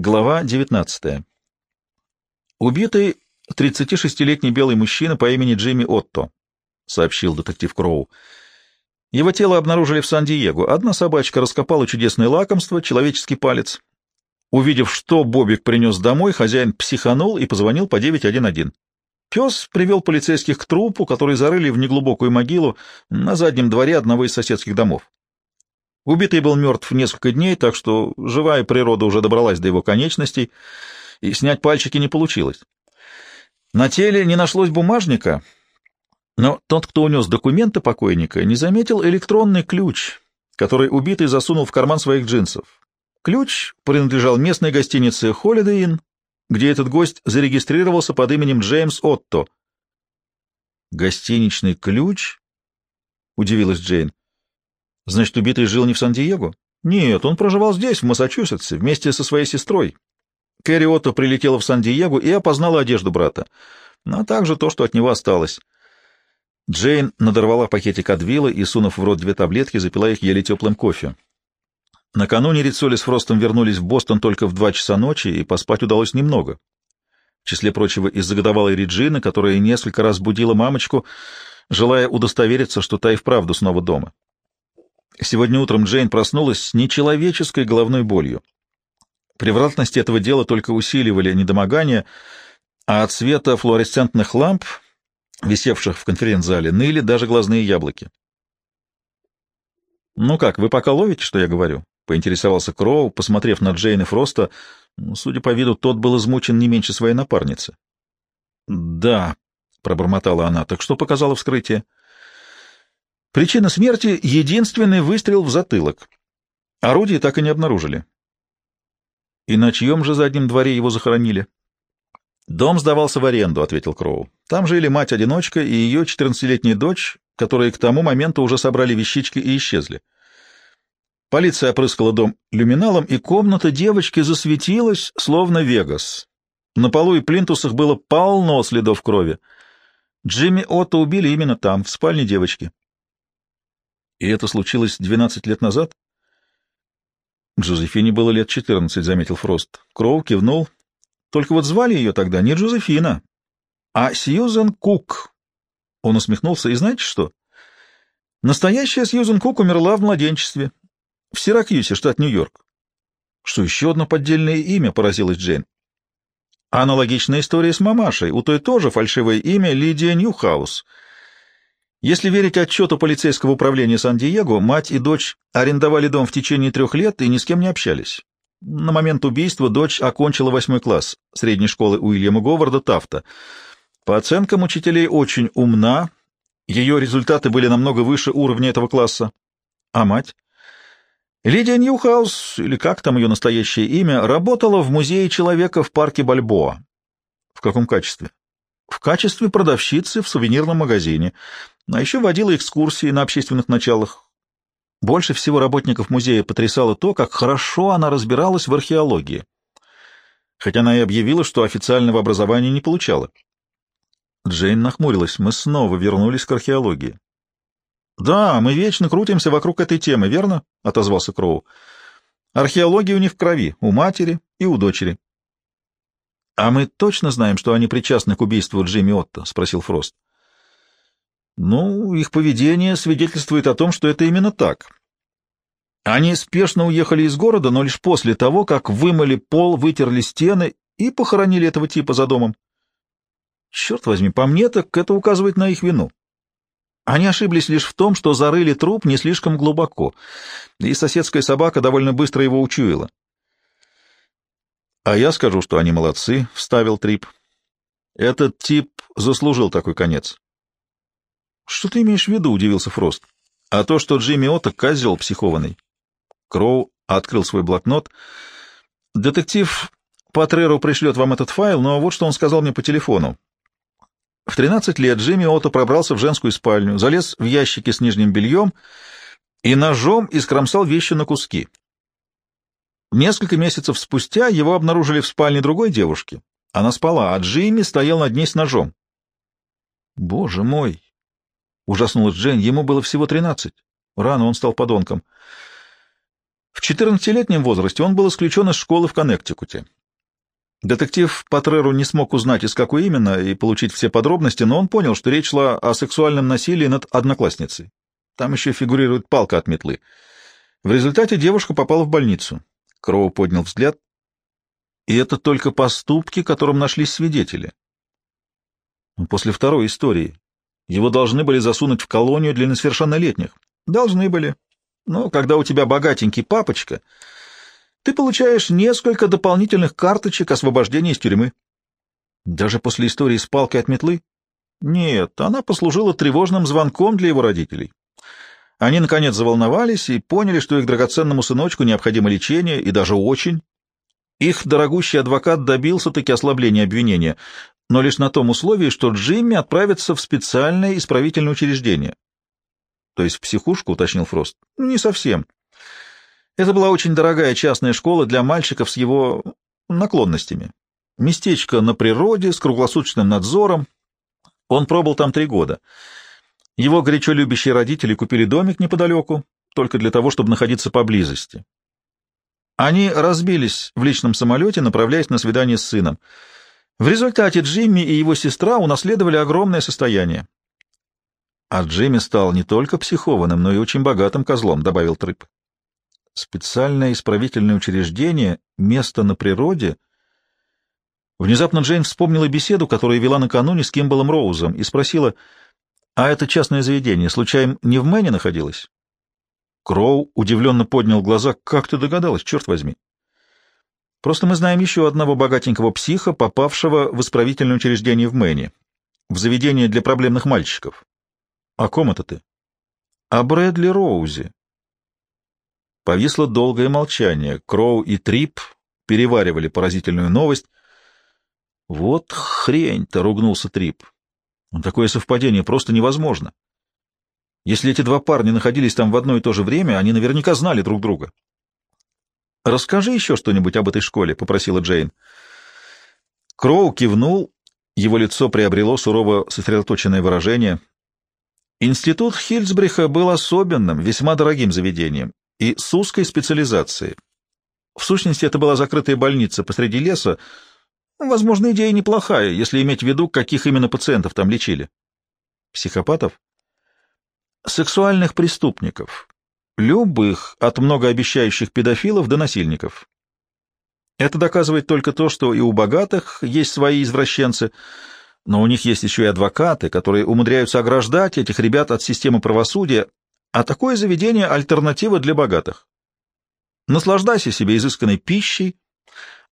Глава 19. Убитый 36-летний белый мужчина по имени Джимми Отто, сообщил детектив Кроу. Его тело обнаружили в Сан-Диего. Одна собачка раскопала чудесное лакомство, человеческий палец. Увидев, что Бобик принес домой, хозяин психанул и позвонил по 911. Пес привел полицейских к трупу, который зарыли в неглубокую могилу на заднем дворе одного из соседских домов. Убитый был мертв несколько дней, так что живая природа уже добралась до его конечностей, и снять пальчики не получилось. На теле не нашлось бумажника, но тот, кто унес документы покойника, не заметил электронный ключ, который убитый засунул в карман своих джинсов. Ключ принадлежал местной гостинице Holiday Inn, где этот гость зарегистрировался под именем Джеймс Отто. «Гостиничный ключ?» — удивилась Джейн. Значит, убитый жил не в Сан-Диего? Нет, он проживал здесь, в Массачусетсе, вместе со своей сестрой. Кэрри Отто прилетела в Сан-Диего и опознала одежду брата, а также то, что от него осталось. Джейн надорвала пакетик Адвила и, сунув в рот две таблетки, запила их еле теплым кофе. Накануне Рицоли с Фростом вернулись в Бостон только в два часа ночи, и поспать удалось немного. В числе прочего, из-за годовалой Реджины, которая несколько раз будила мамочку, желая удостовериться, что та и вправду снова дома. Сегодня утром Джейн проснулась с нечеловеческой головной болью. Превратности этого дела только усиливали недомогание, а от света флуоресцентных ламп, висевших в конференц-зале, ныли даже глазные яблоки. «Ну как, вы пока ловите, что я говорю?» — поинтересовался Кроу, посмотрев на Джейн и Фроста. Судя по виду, тот был измучен не меньше своей напарницы. «Да», — пробормотала она, — «так что показало вскрытие?» Причина смерти — единственный выстрел в затылок. Орудие так и не обнаружили. И на чьем же заднем дворе его захоронили? «Дом сдавался в аренду», — ответил Кроу. «Там жили мать-одиночка и ее четырнадцатилетняя дочь, которые к тому моменту уже собрали вещички и исчезли. Полиция опрыскала дом люминалом, и комната девочки засветилась, словно Вегас. На полу и плинтусах было полно следов крови. Джимми Отто убили именно там, в спальне девочки. И это случилось 12 лет назад? Джозефине было лет 14, заметил Фрост. Кроу кивнул. Только вот звали ее тогда не Джозефина, а Сьюзен Кук. Он усмехнулся. И знаете что? Настоящая Сьюзен Кук умерла в младенчестве. В Сиракьюсе, штат Нью-Йорк. Что, еще одно поддельное имя, поразилась Джейн. Аналогичная история с мамашей. У той тоже фальшивое имя Лидия Ньюхаус — если верить отчету полицейского управления Сан-Диего, мать и дочь арендовали дом в течение трех лет и ни с кем не общались. На момент убийства дочь окончила восьмой класс средней школы Уильяма Говарда Тафта. По оценкам учителей, очень умна, ее результаты были намного выше уровня этого класса. А мать? Лидия Ньюхаус, или как там ее настоящее имя, работала в музее человека в парке Бальбоа. В каком качестве? В качестве продавщицы в сувенирном магазине а еще водила экскурсии на общественных началах. Больше всего работников музея потрясало то, как хорошо она разбиралась в археологии, хотя она и объявила, что официального образования не получала. Джейн нахмурилась. Мы снова вернулись к археологии. «Да, мы вечно крутимся вокруг этой темы, верно?» — отозвался Кроу. «Археология у них в крови, у матери и у дочери». «А мы точно знаем, что они причастны к убийству Джимми Отто?» — спросил Фрост. Ну, их поведение свидетельствует о том, что это именно так. Они спешно уехали из города, но лишь после того, как вымыли пол, вытерли стены и похоронили этого типа за домом. Черт возьми, по мне так это указывает на их вину. Они ошиблись лишь в том, что зарыли труп не слишком глубоко, и соседская собака довольно быстро его учуяла. — А я скажу, что они молодцы, — вставил Трип. Этот тип заслужил такой конец. «Что ты имеешь в виду?» — удивился Фрост. «А то, что Джимми Отто — козел психованный». Кроу открыл свой блокнот. «Детектив Патреру пришлет вам этот файл, но вот что он сказал мне по телефону. В 13 лет Джимми Отто пробрался в женскую спальню, залез в ящики с нижним бельем и ножом искромсал вещи на куски. Несколько месяцев спустя его обнаружили в спальне другой девушки. Она спала, а Джимми стоял над ней с ножом. «Боже мой!» Ужаснулась Джейн. Ему было всего тринадцать. Рано он стал подонком. В 14-летнем возрасте он был исключен из школы в Коннектикуте. Детектив Патреру не смог узнать, из какой именно, и получить все подробности, но он понял, что речь шла о сексуальном насилии над одноклассницей. Там еще фигурирует палка от метлы. В результате девушка попала в больницу. Кроу поднял взгляд. И это только поступки, которым нашлись свидетели. После второй истории его должны были засунуть в колонию для несовершеннолетних. Должны были. Но когда у тебя богатенький папочка, ты получаешь несколько дополнительных карточек освобождения из тюрьмы. Даже после истории с палкой от метлы? Нет, она послужила тревожным звонком для его родителей. Они, наконец, заволновались и поняли, что их драгоценному сыночку необходимо лечение, и даже очень. Их дорогущий адвокат добился-таки ослабления обвинения, но лишь на том условии, что Джимми отправится в специальное исправительное учреждение. То есть в психушку, уточнил Фрост. Ну, не совсем. Это была очень дорогая частная школа для мальчиков с его наклонностями. Местечко на природе, с круглосуточным надзором. Он пробыл там три года. Его горячо любящие родители купили домик неподалеку, только для того, чтобы находиться поблизости. Они разбились в личном самолете, направляясь на свидание с сыном. В результате Джимми и его сестра унаследовали огромное состояние. А Джимми стал не только психованным, но и очень богатым козлом, — добавил Трып. Специальное исправительное учреждение, место на природе. Внезапно Джейн вспомнила беседу, которую вела накануне с Кимбалом Роузом, и спросила, а это частное заведение, случайно, не в Мэне находилось? Кроу удивленно поднял глаза. Как ты догадалась, черт возьми? Просто мы знаем еще одного богатенького психа, попавшего в исправительное учреждение в Мэне, в заведение для проблемных мальчиков. О ком это ты? О Брэдли Роузе. Повисло долгое молчание. Кроу и Трип переваривали поразительную новость. Вот хрень-то, ругнулся Трип. Такое совпадение просто невозможно. Если эти два парня находились там в одно и то же время, они наверняка знали друг друга. «Расскажи еще что-нибудь об этой школе», — попросила Джейн. Кроу кивнул, его лицо приобрело сурово сосредоточенное выражение. Институт Хильсбриха был особенным, весьма дорогим заведением и с узкой специализацией. В сущности, это была закрытая больница посреди леса, Возможно, идея неплохая, если иметь в виду, каких именно пациентов там лечили. Психопатов? Сексуальных преступников. Любых, от многообещающих педофилов до насильников. Это доказывает только то, что и у богатых есть свои извращенцы, но у них есть еще и адвокаты, которые умудряются ограждать этих ребят от системы правосудия, а такое заведение — альтернатива для богатых. Наслаждайся себе изысканной пищей,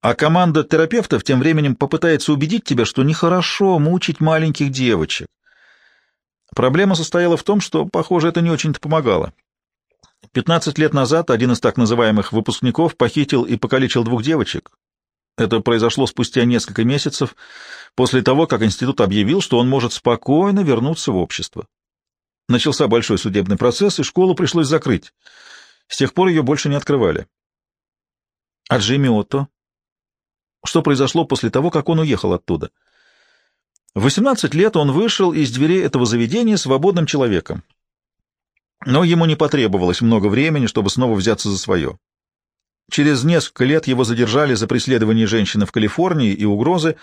а команда терапевтов тем временем попытается убедить тебя, что нехорошо мучить маленьких девочек. Проблема состояла в том, что, похоже, это не очень-то помогало. 15 лет назад один из так называемых выпускников похитил и покалечил двух девочек. Это произошло спустя несколько месяцев после того, как институт объявил, что он может спокойно вернуться в общество. Начался большой судебный процесс, и школу пришлось закрыть. С тех пор ее больше не открывали. А Джимми Отто что произошло после того, как он уехал оттуда. В 18 лет он вышел из дверей этого заведения свободным человеком. Но ему не потребовалось много времени, чтобы снова взяться за свое. Через несколько лет его задержали за преследование женщины в Калифорнии и угрозы.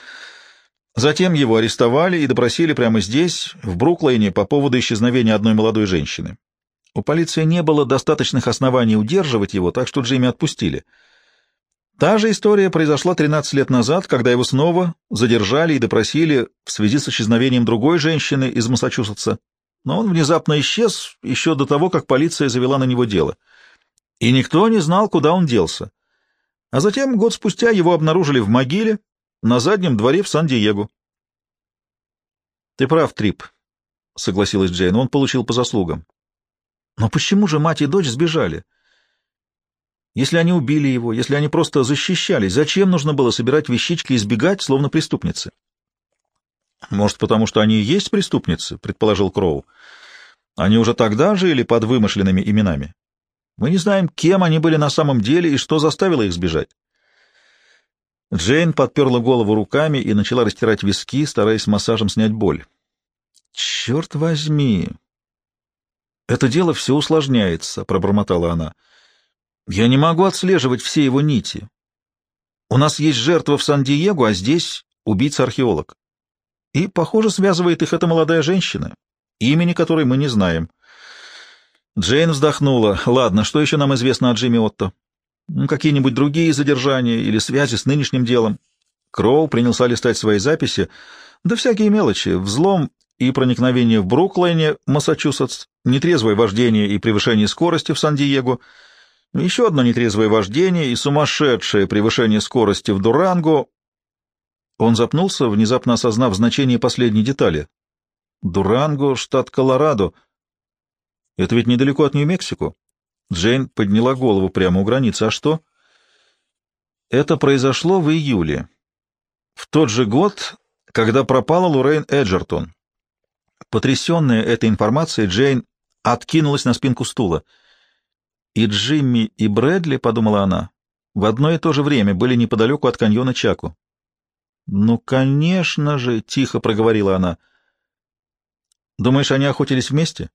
Затем его арестовали и допросили прямо здесь, в Бруклейне, по поводу исчезновения одной молодой женщины. У полиции не было достаточных оснований удерживать его, так что Джимми отпустили — Та же история произошла 13 лет назад, когда его снова задержали и допросили в связи с исчезновением другой женщины из Массачусетса. Но он внезапно исчез еще до того, как полиция завела на него дело. И никто не знал, куда он делся. А затем, год спустя, его обнаружили в могиле на заднем дворе в Сан-Диего. — Ты прав, Трип, — согласилась Джейн, — он получил по заслугам. Но почему же мать и дочь сбежали? — если они убили его, если они просто защищались, зачем нужно было собирать вещички и избегать, словно преступницы? Может, потому что они и есть преступницы, предположил Кроу. Они уже тогда жили под вымышленными именами. Мы не знаем, кем они были на самом деле и что заставило их сбежать. Джейн подперла голову руками и начала растирать виски, стараясь массажем снять боль. «Черт возьми!» «Это дело все усложняется», — пробормотала она. Я не могу отслеживать все его нити. У нас есть жертва в Сан-Диего, а здесь убийца-археолог. И, похоже, связывает их эта молодая женщина, имени которой мы не знаем. Джейн вздохнула. Ладно, что еще нам известно о Джимми Отто? Какие-нибудь другие задержания или связи с нынешним делом? Кроу принялся листать свои записи. Да всякие мелочи. Взлом и проникновение в Бруклайне, Массачусетс, нетрезвое вождение и превышение скорости в Сан-Диего, еще одно нетрезвое вождение и сумасшедшее превышение скорости в Дуранго. Он запнулся, внезапно осознав значение последней детали. Дуранго, штат Колорадо. Это ведь недалеко от Нью-Мексико. Джейн подняла голову прямо у границы. А что? Это произошло в июле. В тот же год, когда пропала Лоррейн Эджертон. Потрясенная этой информацией, Джейн откинулась на спинку стула. И Джимми, и Брэдли, — подумала она, — в одно и то же время были неподалеку от каньона Чаку. «Ну, конечно же!» — тихо проговорила она. «Думаешь, они охотились вместе?»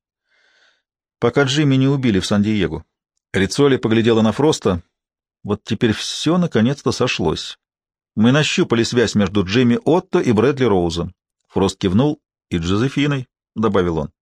«Пока Джимми не убили в Сан-Диего». Рицоли поглядела на Фроста. «Вот теперь все наконец-то сошлось. Мы нащупали связь между Джимми Отто и Брэдли Роузом». Фрост кивнул. «И Джозефиной», — добавил он.